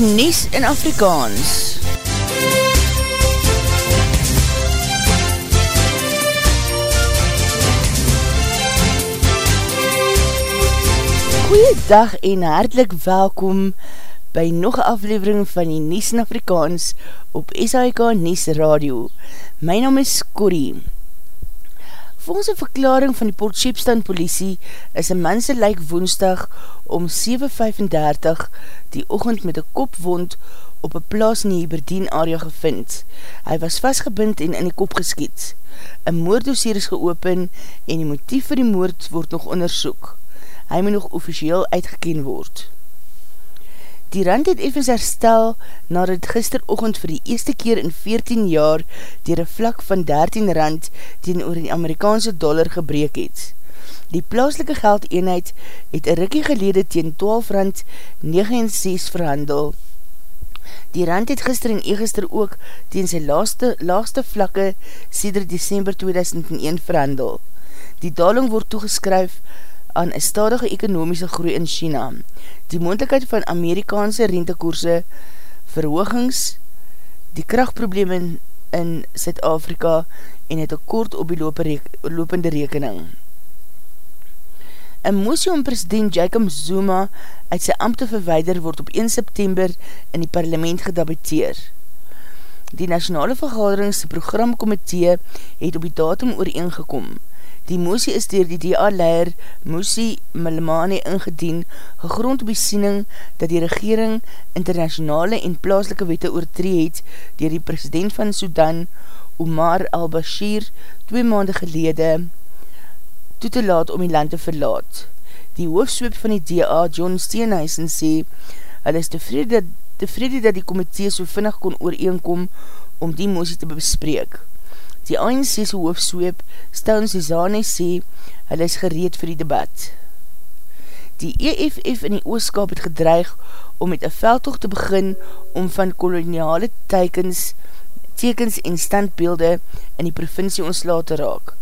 die Nes in Afrikaans. Goeiedag en hartelijk welkom by nog aflevering van die Nes in Afrikaans op SAIK Nes Radio. My naam is Corrie. Volgens een verklaring van die Port Shepstone politie is een mense lyk woensdag om 7.35 die ochend met een kopwond op een plaas in die Heberdien area gevind. Hy was vastgebind en in die kop geskiet. Een moorddossier is geopen en die motief vir die moord word nog onderzoek. Hy moet nog officieel uitgekeen word. Die rand het even herstel nadat gisterochtend vir die eerste keer in 14 jaar dier een vlak van 13 rand teen oor die Amerikaanse dollar gebreek het. Die plaaslike geldeenheid het een rikkie gelede teen 12 rand 69 verhandel. Die rand het gister en egister ook teen sy laagste, laagste vlakke sêder December 2001 verhandel. Die daling word toegeskryf aan een stadige ekonomiese groei in China, die moendlikheid van Amerikaanse rentekoerse, verhoogings, die krachtprobleme in, in Zuid-Afrika en het akkoord op die lopende rekening. Een moesie om president Jacob Zuma uit sy ambte verweider word op 1 September in die parlement gedabeteer. Die nationale vergaderings programkomitee het op die datum ooreengekom, Die moesie is dier die DA-leier Moesie Malemane ingedien, gegrond op die siening dat die regering internationale en plaaslike wette oortree het dier die president van Sudan, Omar al-Bashir, twee maande gelede toe te laat om die land te verlaat. Die hoofdsweep van die DA, John Steenhuisen, sê, hy is tevrede tevrede dat die komitee so vinnig kon ooreenkom om die moesie te bespreek. Die ANC's hoofdsweep, Stoun Cezanne, sê, hulle is gereed vir die debat. Die EFF in die ooskap het gedreig om met een veldtocht te begin om van koloniale tekens, tekens en standbeelde in die provincie ontslaat te raak.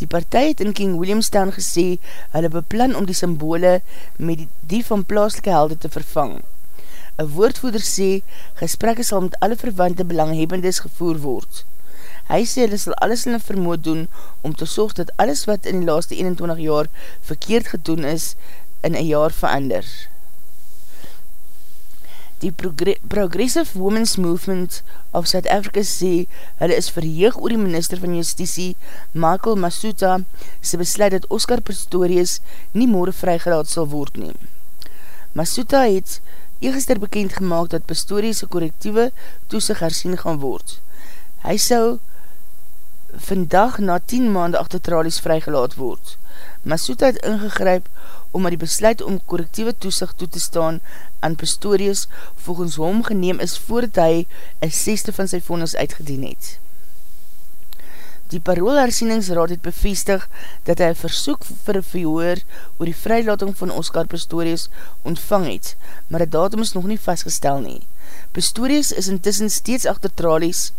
Die partij het in King Williamstown gesê, hulle beplan om die symbole met die, die van plaaslike helde te vervang. Een woordvoeder sê, gesprekke sal met alle verwante belanghebbendes gevoer word. Hy sê hulle sal alles in vermoed doen om te sorg dat alles wat in die laaste 21 jaar verkeerd gedoen is, in een jaar verander. Die Progressive Women's Movement of South Africa sê hulle is verheeg oor die minister van justitie Michael Masuta sy besluit dat Oscar Pistorius nie morgen vrygelaat sal word neem. Masuta het eegester bekend gemaakt dat Pistorius een correctieve toesig hersien gaan word. Hy sou vandag na 10 maande achter tralies vrygelaat word. Masuta het ingegryp omdat die besluit om correctieve toezicht toe te staan aan Pistorius volgens hom geneem is voordat hy een seste van sy vonnis uitgedien het. Die paroolhersieningsraad het bevestig dat hy een versoek vir een verhoor oor die vrylating van Oscar Pistorius ontvang het, maar die datum is nog nie vastgestel nie. Pistorius is intussen steeds achter tralies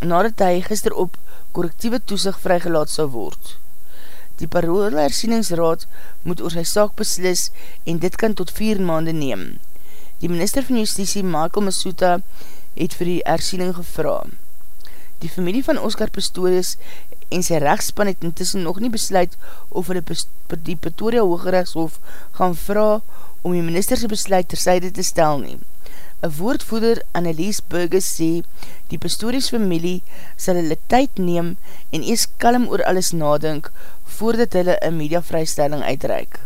nadat hy gister op correctieve toesig vrygelaat sal word. Die parole hersieningsraad moet oor sy saak beslis en dit kan tot 4 maande neem. Die minister van justitie, Michael Masuta, het vir die hersiening gevra. Die familie van Oscar Pistorius en sy rechtspan het intussen nog nie besluit of hulle die Pretoria Hooggerechtshof gaan vra om die ministerse besluit terzijde te stel neem. Een woordvoeder Annelies Burgers sê, die pastories familie sal hulle tyd neem en ees kalm oor alles nadink voordat hulle een mediavrystelling uitreik.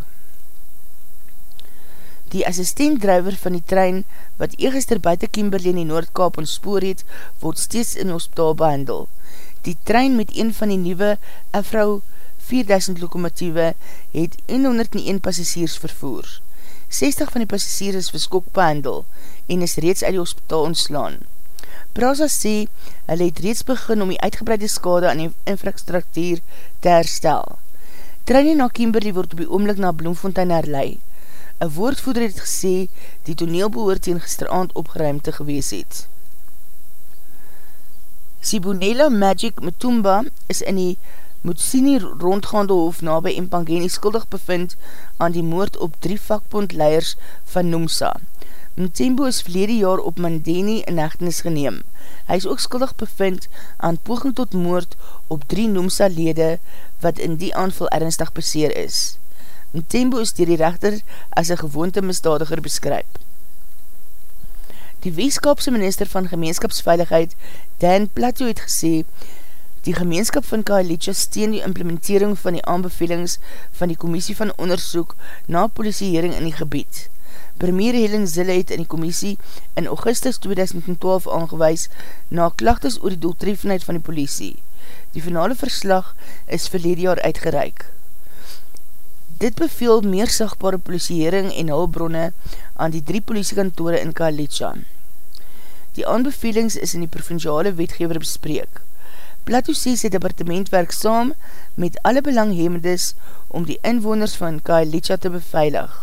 Die assistentdrijver van die trein wat eegester buiten Kimberley in die Noordkaap ontspoor het, word steeds in hospitaal behandel. Die trein met een van die nieuwe Afrou 4000 lokomotieve het 101 passasiers vervoer. 60 van die passasiers is verskok behandel en is reeds uit die hospitaal ontslaan. Prasa sê, hulle het reeds begin om die uitgebreide skade aan die infrastruktuur te herstel. Trainie na Kimberley word op die oomlik na Bloemfontein herlei. Een woordvoeder het gesê, die toneel behoort teen gisteravond opgeruimte gewees het. Sibonela Magic Matumba is in die Mutsini rondgaande hof na by Impangeni skuldig bevind aan die moord op drie vakbondleiers van Noomsa. Mtembo is verlede jaar op Mandeni in hechtenis geneem. Hy is ook skuldig bevind aan poging tot moord op drie noemsa lede wat in die aanval ernstig beseer is. Mtembo is dier die rechter as een gewoonte misdadiger beskryp. Die Weeskapse minister van gemeenskapsveiligheid Dan Plateau het gesê Die gemeenskap van Kaalitja steen die implementering van die aanbevelings van die commissie van onderzoek na politiehering in die gebied. Premier Helen Zille het in die commissie in augustus 2012 aangewees na klachtes oor die doeltreffenheid van die politie. Die finale verslag is verlede jaar uitgereik. Dit beveel meer sagbare politiehering en hulbronne aan die drie politiekantore in Kaalitja. Die aanbevelings is in die provinciale wetgever bespreek. Plato sê sy departement werk saam met alle belanghemmendes om die inwoners van Kaelitsa te beveilig.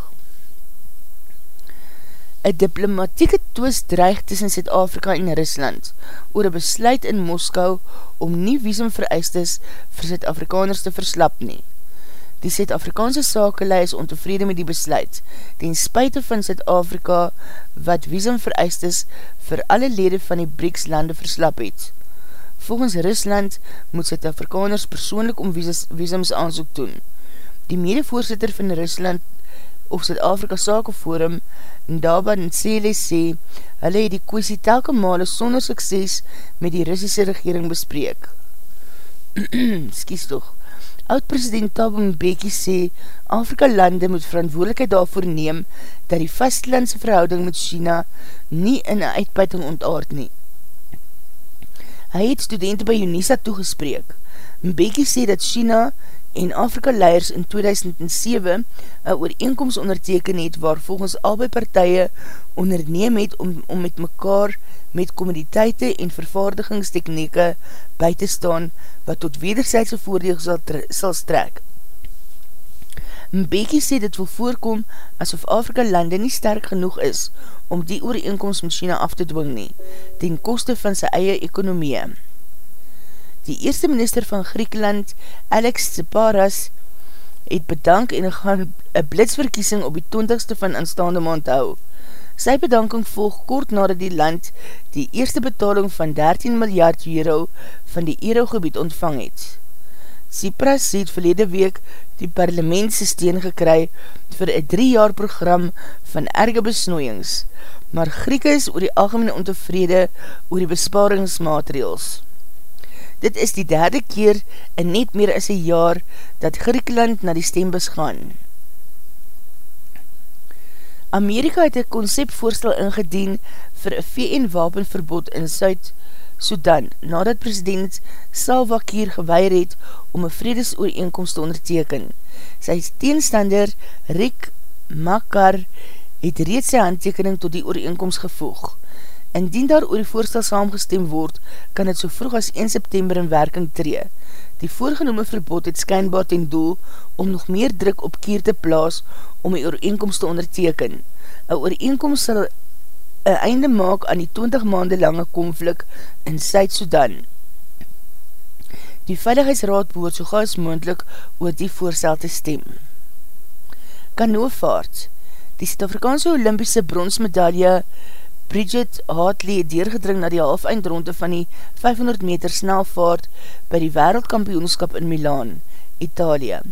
Een diplomatieke twist dreig tussen Zuid-Afrika en Rusland oor een besluit in Moskou om nie visumvereistes vir Zuid-Afrikaners te verslap nie. Die Zuid-Afrikaanse sakelei is ontevrede met die besluit, ten spuite van Zuid-Afrika wat visumvereistes vir alle lede van die BRICS lande verslap het. Volgens Rusland moet Zuid-Afrikaners persoonlik om visums aanzoek doen. Die medevoorzitter van Rusland of Zuid-Afrika Sakeforum, Ndaba Nsele sê, hulle het die kwestie telke male sonder sukses met die Russische regering bespreek. Skies toch. Oud-president Thabo Mbeki sê, Afrika lande moet verantwoordelikheid daarvoor neem dat die vastlandse verhouding met China nie in een uitbuiting ontaard nie. Hy het studenten by UNISA toegespreek. Mbeki sê dat China en Afrika leiers in 2007 een ooreenkomst onderteken het waar volgens albei partije onderneem het om, om met mekaar met commoditeite en vervaardigingstechnieke by te staan wat tot wederzijdse voordeel sal, sal strek. Mbeki sê dit wil voorkom asof Afrika lande nie sterk genoeg is om die ooreenkomst met China af te dwing nie, ten koste van sy eie ekonomie. Die eerste minister van Griekenland, Alex Tsipras, het bedank en gaan een blitsverkiesing op die 20ste van aanstaande maand hou. Sy bedanking volg kort nadat die land die eerste betaling van 13 miljard euro van die euro-gebied ontvang het. Tsipras het verlede week die parlementse steen gekry vir een drie jaar program van erge besnoeiings, maar Grieke is oor die algemene ontevrede oor die besparingsmaatregels. Dit is die derde keer in net meer as een jaar dat Griekeland na die stembus gaan. Amerika het een conceptvoorstel ingedien vir een VN-wapenverbod in Zuid-Sudan, nadat president Salva Kiir geweier het om een vredesooreenkomst te onderteken. Sy teenstander Rick Makar het reeds sy handtekening tot die ooreenkomst gevoeg. Indien daar oor die voorstel saamgestem word, kan het so vroeg as 1 September in werking tree. Die voorgenome verbod het skynbaar ten doel om nog meer druk op keer te plaas om die ooreenkomst te onderteken. Een ooreenkomst sal een einde maak aan die 20 maande lange konflik in Suid-Sudan. Die Veiligheidsraad behoort so gaas moendlik oor die voorstel te stem. Kanoevaart Die Suid-Afrikaanse Olympiese bronsmedaille Bridget Hartley het deurgedring na die halfeindronde van die 500 meter snelvaart by die wereldkampioenskap in Milaan, Italië.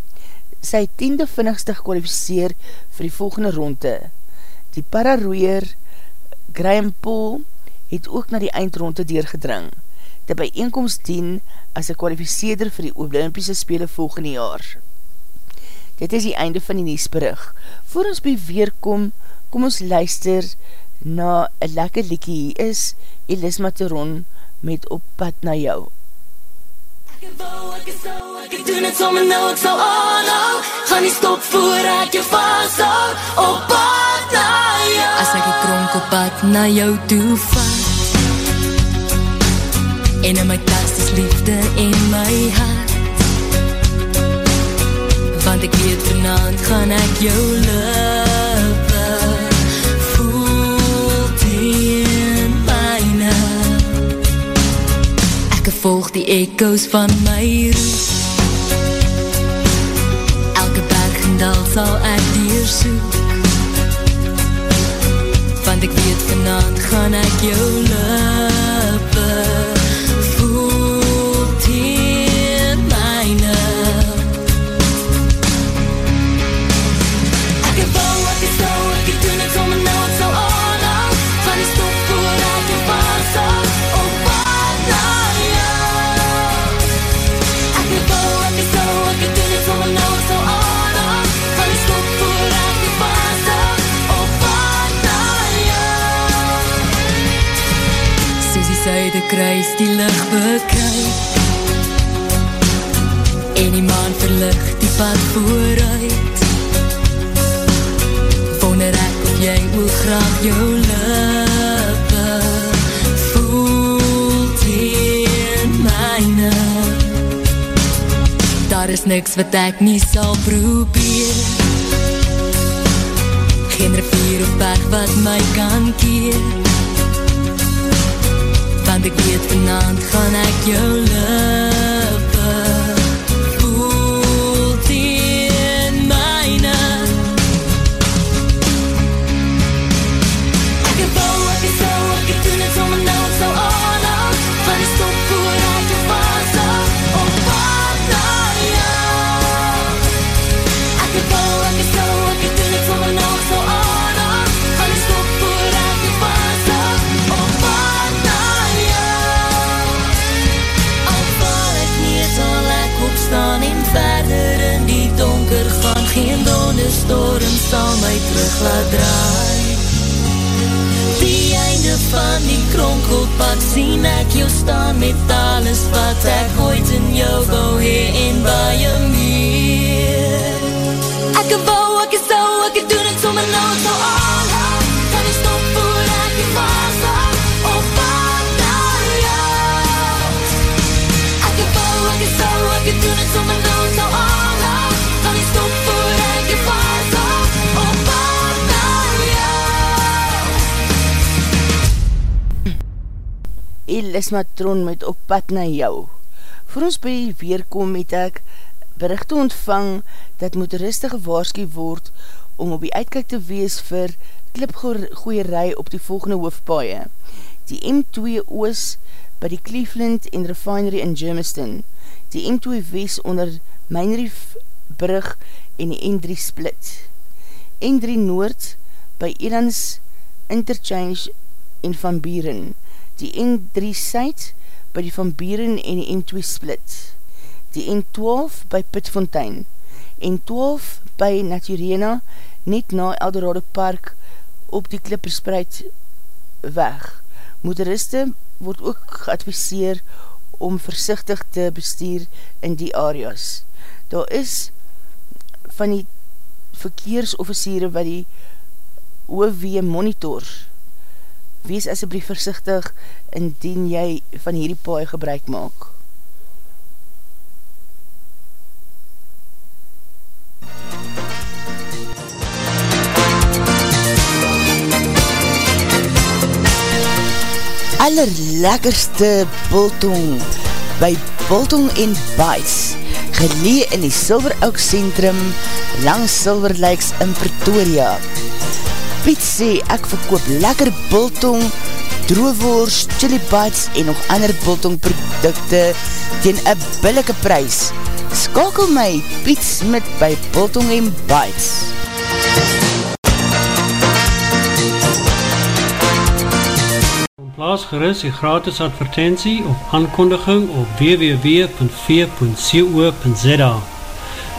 Sy het tiende vinnigste gekwalificeer vir die volgende ronde. Die pararoeier Graham Paul het ook na die eindronde deurgedring. Die bijeenkomst dien as een kwalificeerder vir die Olympiese Spelen volgende jaar. Dit is die einde van die nieuwsberig. Voor ons by weerkom, kom ons luister na een lekker liekie hier is Elisma Teron met Op pad na jou. Ek wou, ek is so, ek doen het sommer nou, ek sal aanhou. Ga nie stop voor ek jou vasthou Op pad na jou. As ek die kronk op pad na jou toe vat. En in my tas is liefde in my hart. Want ek weet vanavond gaan ek jou lippe volg die echo's van my roep. Elke berg en dal sal ek dier soek Want ek weet vanavond gaan ek jou niks wat ek nie sal probeer. Geen rivier of berg wat my kan keer. Want ek weet vanavond gaan ek jou lippe donderstorm sal my terug laat draai. Die einde van die kronkelpad sien ek jou staan met alles wat ek ooit in jou wou hee en Elis Matron met op pad na jou. Voor ons by die weerkom het ek berichte ontvang dat motoriste gewaarskie word om op die uitkijk te wees vir klipgooierij op die volgende hoofdpaaie. Die M2 Oos by die Cleveland en Refinery in Germiston, die M2 Wes onder Mijnrief Brug en die N3 Split, N3 Noord by Edans Interchange en Van Bieren, die N3 Suid by die Van Bieren en die N2 Split, die N12 by Pitfontein, N12 by Naturena net na Eldorado Park op die Klipperspreid weg. Motoriste word ook geadviseer om versichtig te bestuur in die areas. Daar is van die verkeersofficiere wat die OW monitor. Wees asjeblief versichtig indien jy van hierdie paai gebruik maak. allerlekkerste Bultong by Bultong en Bites gelee in die Silver Oak Centrum langs Silver Lakes in Pretoria. Piet sê ek verkoop lekker Bultong, droewoers, chili bites en nog ander Bultong producte teen een billike prijs. Skakel my Piet Smit by Bultong en Bites. Plaas gerus die gratis advertentie of aankondiging op www.v.co.za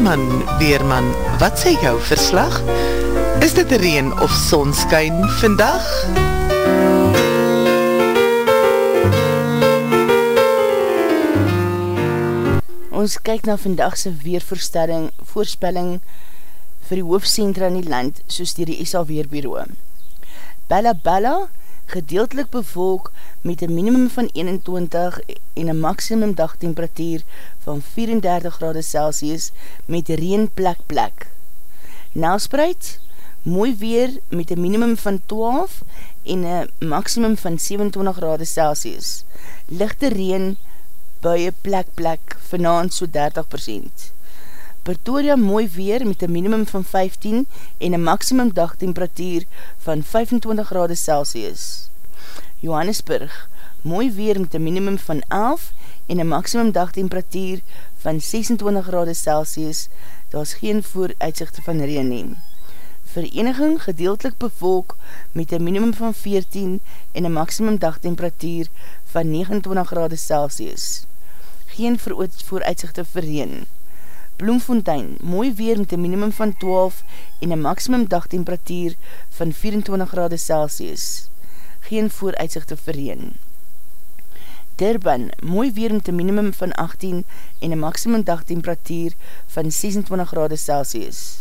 Weerman, Weerman, wat sê jou verslag? Is dit reen of sonskyn vandag? Ons kyk na vandagse weervoorstelling, voorspelling vir die hoofdcentra in die land, soos dier die SA Weerbureau. Bella Bella, gedeeltelik bevolk met een minimum van 21 en een maximum dagtemperatuur van 34 grade Celsius met reen plek plek. Nelspreid, mooi weer met een minimum van 12 en een maximum van 27 grade Celsius. Lichte reen, buie plek plek, vanavond so 30%. Pretoria mooi weer met een minimum van 15 en een maximum dagtemperatuur van 25 grade Celsius. Johannesburg, mooi weer met een minimum van 11 en een maximum dagtemperatuur van 26 grade Celsius, daar is geen vooruitzichte van reen neem. Vereniging gedeeltelik bevolk met een minimum van 14 en een maximum dagtemperatuur van 29 grade Celsius geen vooruitzichte verreen. Bloemfontein, mooi weer met een minimum van 12 en een maximum dagtemperatuur van 24 grade Celsius. Geen vooruitzichte verreen. Durban, mooi weer met een minimum van 18 en een maximum dagtemperatuur van 26 grade Celsius.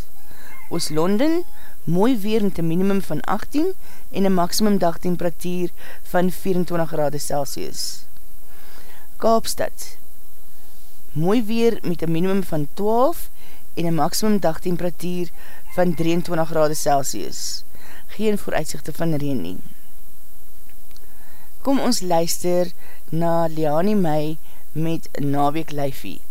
Oost-London, mooi weer met een minimum van 18 en een maximum dagtemperatuur van 24 grade Celsius. Kaapstad, mooi weer met een minimum van 12 en een maximum dagtemperatuur van 23 grade Celsius. Geen vooruitzichte van reen nie. Kom ons luister na Leani Mai met Naweek Leifie.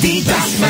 Adidas.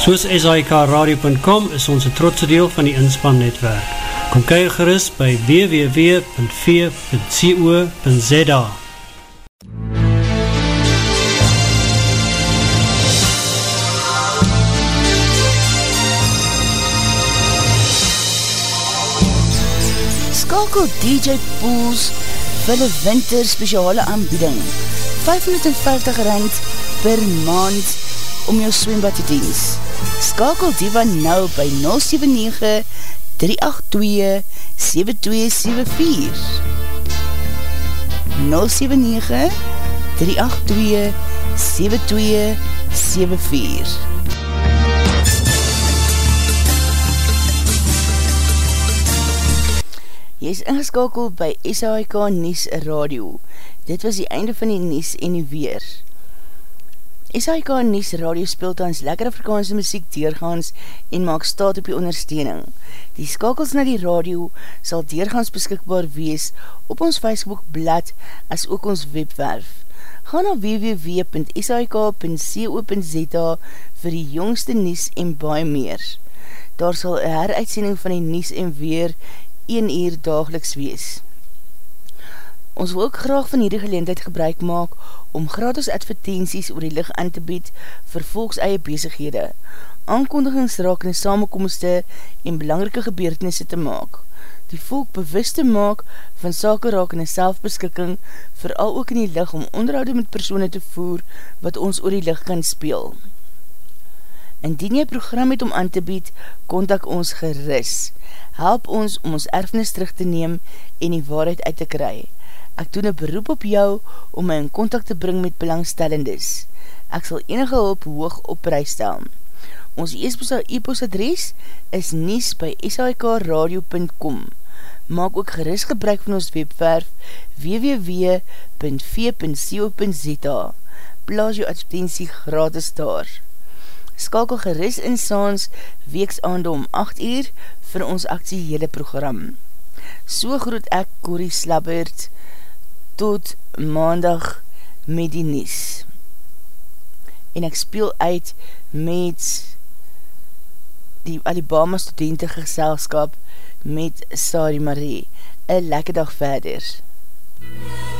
Soos SIKRadio.com is ons een trotse deel van die inspannetwerk. Kom kyk gerust by www.v.co.za Skakel DJ Pools vir die winter speciale aanbieding. 550 rand per maand om jou swembad te diens. Skakel Diva nou by 079 382 7274 079 382 7274 Jy is ingeskakel by SAIK Nies Radio. Dit was die einde van die Nies en die Weer. SAIK Nies Radio speelt ons lekker Afrikaanse muziek deurgaans en maak staat op die ondersteuning. Die skakels na die radio sal deurgaans beskikbaar wees op ons Facebook blad as ook ons webwerf. Ga na www.sik.co.za vir die jongste Nies en baie meer. Daar sal een heruitsending van die Nies en Weer 1 uur dageliks wees. Ons wil ook graag van hierdie geleendheid gebruik maak om gratis advertenties oor die licht aan te bied vir volks eie bezighede, aankondigingsrakende samenkomste en belangrike gebeurtenisse te maak. Die volk bewust te maak van sake rakende selfbeskikking, vooral ook in die licht om onderhoud met persoene te voer wat ons oor die licht kan speel. Indien jy program het om aan te bied, kontak ons geris. Help ons om ons erfenis terug te neem en die waarheid uit te kry. Ek doen een beroep op jou om my in contact te bring met belangstellendes. Ek sal enige hulp hoog op prijs stel. Ons e-post adres is nies by shikradio.com Maak ook geris gebruik van ons webwerf www.v.co.za Plaas jou advertentie gratis daar skakel geris in saans weeksaande om 8 uur vir ons actiehele program. So groet ek Corrie Slabbert tot maandag met die Nies. En ek speel uit met die Alabama studentengeselskap met Sari Marie. Een lekker dag verder. so